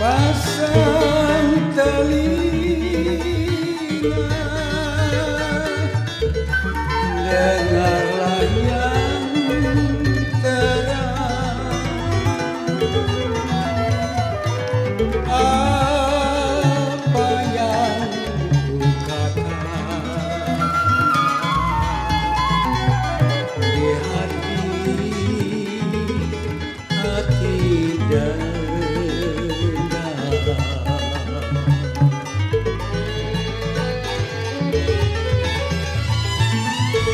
pasang telinga dengarlah yang terang. Apa yang ku katakan di hati hati dan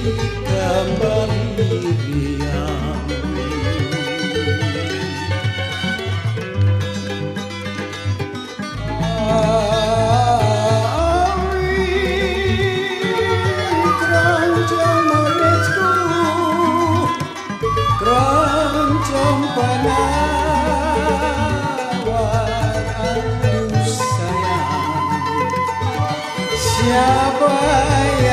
kembali diam Siapa yang